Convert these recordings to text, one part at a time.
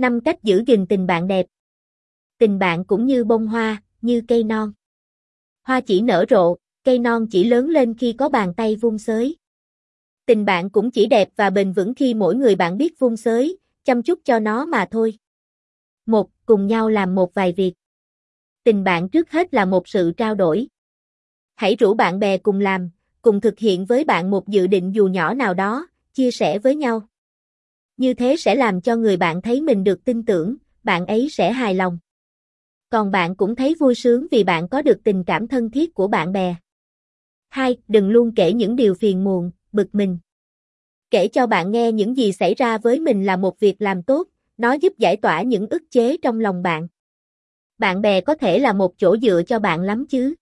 5 cách giữ gìn tình bạn đẹp. Tình bạn cũng như bông hoa, như cây non. Hoa chỉ nở rộ, cây non chỉ lớn lên khi có bàn tay vung xới. Tình bạn cũng chỉ đẹp và bền vững khi mỗi người bạn biết vung xới, chăm chút cho nó mà thôi. Một, cùng nhau làm một vài việc. Tình bạn trước hết là một sự trao đổi. Hãy rủ bạn bè cùng làm, cùng thực hiện với bạn một dự định dù nhỏ nào đó, chia sẻ với nhau. Như thế sẽ làm cho người bạn thấy mình được tin tưởng, bạn ấy sẽ hài lòng. Còn bạn cũng thấy vui sướng vì bạn có được tình cảm thân thiết của bạn bè. 2. Đừng luôn kể những điều phiền muộn, bực mình. Kể cho bạn nghe những gì xảy ra với mình là một việc làm tốt, nó giúp giải tỏa những ức chế trong lòng bạn. Bạn bè có thể là một chỗ dựa cho bạn lắm chứ.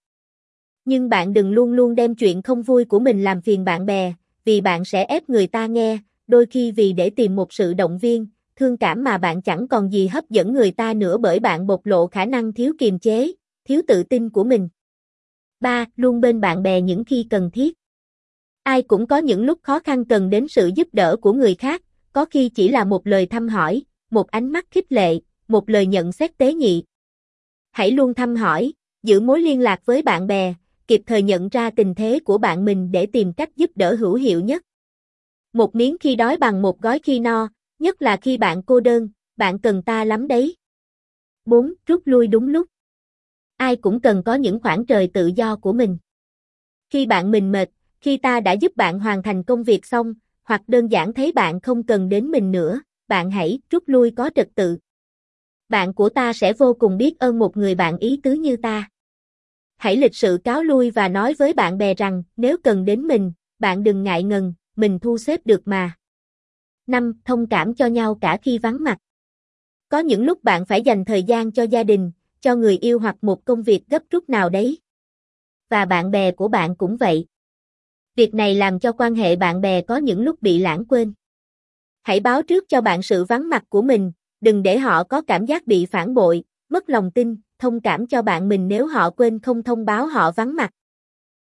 Nhưng bạn đừng luôn luôn đem chuyện không vui của mình làm phiền bạn bè, vì bạn sẽ ép người ta nghe, đôi khi vì để tìm một sự động viên, thương cảm mà bạn chẳng còn gì hấp dẫn người ta nữa bởi bạn bộc lộ khả năng thiếu kiềm chế, thiếu tự tin của mình. 3. Luôn bên bạn bè những khi cần thiết. Ai cũng có những lúc khó khăn cần đến sự giúp đỡ của người khác, có khi chỉ là một lời thăm hỏi, một ánh mắt khích lệ, một lời nhận xét tế nhị. Hãy luôn thăm hỏi, giữ mối liên lạc với bạn bè, kịp thời nhận ra tình thế của bạn mình để tìm cách giúp đỡ hữu hiệu nhất. Một miếng khi đói bằng một gói khi no, nhất là khi bạn cô đơn, bạn cần ta lắm đấy. 4. Rút lui đúng lúc. Ai cũng cần có những khoảng trời tự do của mình. Khi bạn mình mệt, khi ta đã giúp bạn hoàn thành công việc xong, hoặc đơn giản thấy bạn không cần đến mình nữa, bạn hãy rút lui có trật tự. Bạn của ta sẽ vô cùng biết ơn một người bạn ý tứ như ta. Hãy lịch sự cáo lui và nói với bạn bè rằng nếu cần đến mình, bạn đừng ngại ngần, mình thu xếp được mà. 5. Thông cảm cho nhau cả khi vắng mặt. Có những lúc bạn phải dành thời gian cho gia đình, cho người yêu hoặc một công việc gấp rút nào đấy. Và bạn bè của bạn cũng vậy. Việc này làm cho quan hệ bạn bè có những lúc bị lãng quên. Hãy báo trước cho bạn sự vắng mặt của mình, đừng để họ có cảm giác bị phản bội, mất lòng tin, thông cảm cho bạn mình nếu họ quên không thông báo họ vắng mặt.